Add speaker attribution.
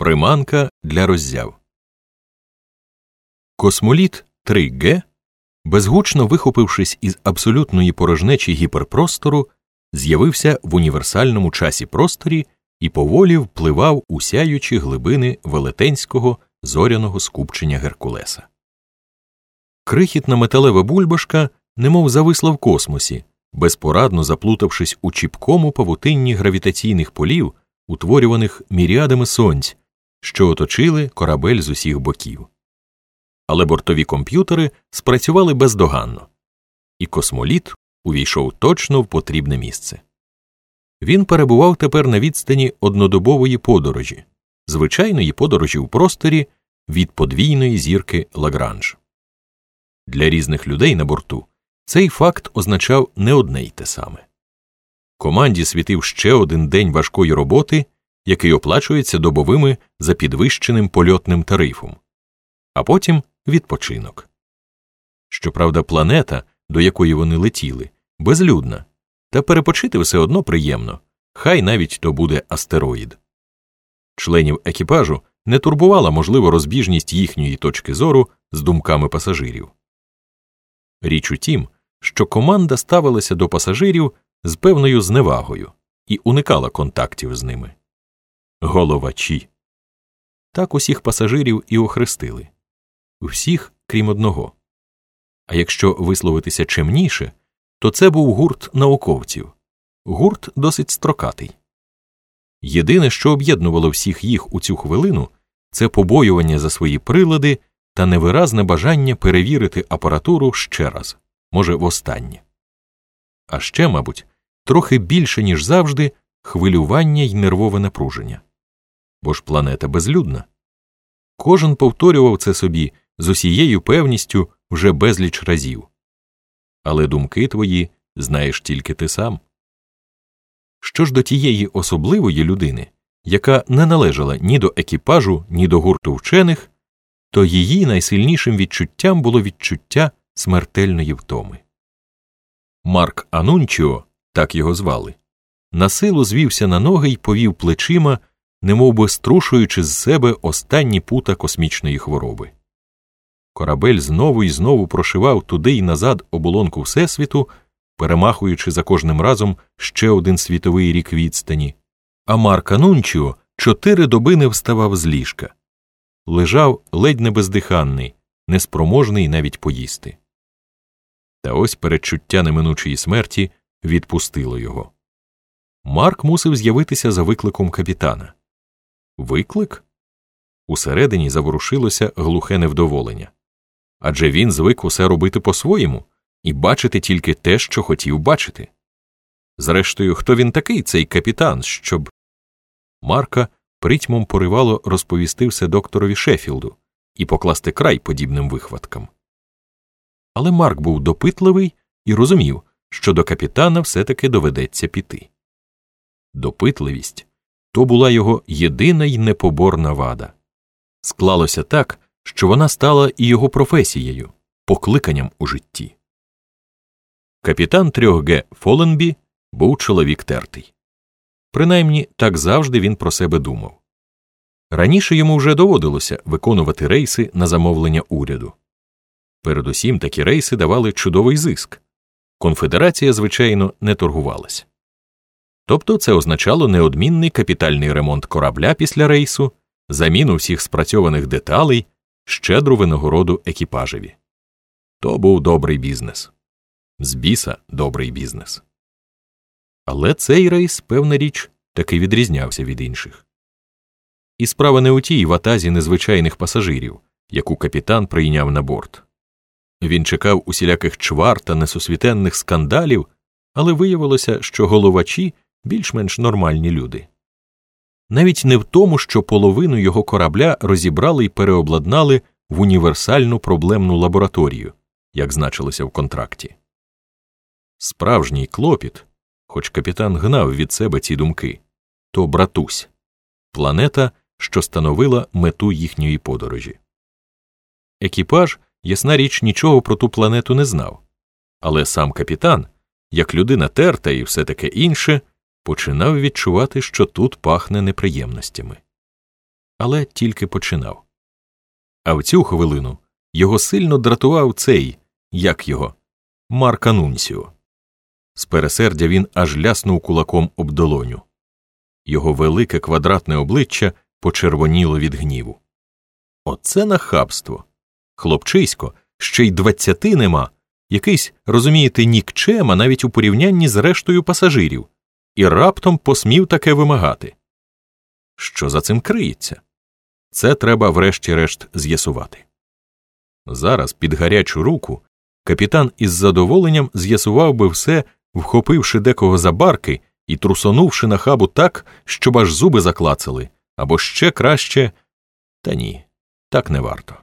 Speaker 1: Приманка для роззяв. Космоліт 3Г, безгучно вихопившись із абсолютної порожнечі гіперпростору, з'явився в універсальному часі просторі і поволі впливав у сяючі глибини велетенського зоряного скупчення Геркулеса. Крихітна металева бульбашка немов зависла в космосі, безпорадно заплутавшись у чіпкому павутинні гравітаційних полів, утворюваних міріадами сонць, що оточили корабель з усіх боків. Але бортові комп'ютери спрацювали бездоганно, і космоліт увійшов точно в потрібне місце. Він перебував тепер на відстані однодобової подорожі, звичайної подорожі в просторі від подвійної зірки Лагранж. Для різних людей на борту цей факт означав не одне й те саме. Команді світив ще один день важкої роботи, який оплачується добовими за підвищеним польотним тарифом, а потім відпочинок. Щоправда, планета, до якої вони летіли, безлюдна, та перепочити все одно приємно, хай навіть то буде астероїд. Членів екіпажу не турбувала можливо розбіжність їхньої точки зору з думками пасажирів. Річ у тім, що команда ставилася до пасажирів з певною зневагою і уникала контактів з ними. Головачі. Так усіх пасажирів і охрестили всіх, крім одного. А якщо висловитися чемніше, то це був гурт науковців, гурт досить строкатий. Єдине, що об'єднувало всіх їх у цю хвилину, це побоювання за свої прилади та невиразне бажання перевірити апаратуру ще раз, може, востаннє. А ще, мабуть, трохи більше, ніж завжди, хвилювання й нервове напруження. Бо ж планета безлюдна. Кожен повторював це собі з усією певністю вже безліч разів. Але думки твої знаєш тільки ти сам. Що ж до тієї особливої людини, яка не належала ні до екіпажу, ні до гурту вчених, то її найсильнішим відчуттям було відчуття смертельної втоми. Марк Анунчіо, так його звали, на силу звівся на ноги й повів плечима, немов би струшуючи з себе останні пута космічної хвороби. Корабель знову і знову прошивав туди й назад оболонку Всесвіту, перемахуючи за кожним разом ще один світовий рік відстані, а Марк Анунчіо чотири доби не вставав з ліжка. Лежав ледь не бездиханний, неспроможний навіть поїсти. Та ось передчуття неминучої смерті відпустило його. Марк мусив з'явитися за викликом капітана. Виклик? Усередині заворушилося глухе невдоволення. Адже він звик усе робити по-своєму і бачити тільки те, що хотів бачити. Зрештою, хто він такий, цей капітан, щоб. Марка притьмом поривало розповісти все докторові Шефілду і покласти край подібним вихваткам. Але Марк був допитливий і розумів, що до капітана все таки доведеться піти. Допитливість то була його єдина й непоборна вада. Склалося так, що вона стала і його професією, покликанням у житті. Капітан 3Г Фоленбі був чоловік тертий. Принаймні так завжди він про себе думав. Раніше йому вже доводилося виконувати рейси на замовлення уряду. Передусім такі рейси давали чудовий зиск. Конфедерація, звичайно, не торгувалася. Тобто це означало неодмінний капітальний ремонт корабля після рейсу, заміну всіх спрацьованих деталей, щедру винагороду екіпажеві. То був добрий бізнес. З біса добрий бізнес. Але цей рейс, певна річ, таки відрізнявся від інших. І справа не у тій ватазі незвичайних пасажирів, яку капітан прийняв на борт. Він чекав усіляких чвар та несусвітенних скандалів, але виявилося, що головачі більш-менш нормальні люди. Навіть не в тому, що половину його корабля розібрали й переобладнали в універсальну проблемну лабораторію, як значилося в контракті. Справжній клопіт, хоч капітан гнав від себе ці думки, то братусь планета, що становила мету їхньої подорожі. Екіпаж, ясна річ, нічого про ту планету не знав, але сам капітан, як людина терта і все таке інше, починав відчувати, що тут пахне неприємностями. але тільки починав. А в цю хвилину його сильно дратував цей, як його, Марк Анунсіо. З пересердя він аж ляснув кулаком об долоню. Його велике квадратне обличчя почервоніло від гніву. Оце нахабство. Хлопчисько, ще й двадцяти нема, якийсь, розумієте, нікчема навіть у порівнянні з рештою пасажирів, і раптом посмів таке вимагати. Що за цим криється? Це треба врешті-решт з'ясувати. Зараз, під гарячу руку, капітан із задоволенням з'ясував би все, вхопивши декого за барки і трусонувши на хабу так, щоб аж зуби заклацали, або ще краще. Та ні, так не варто.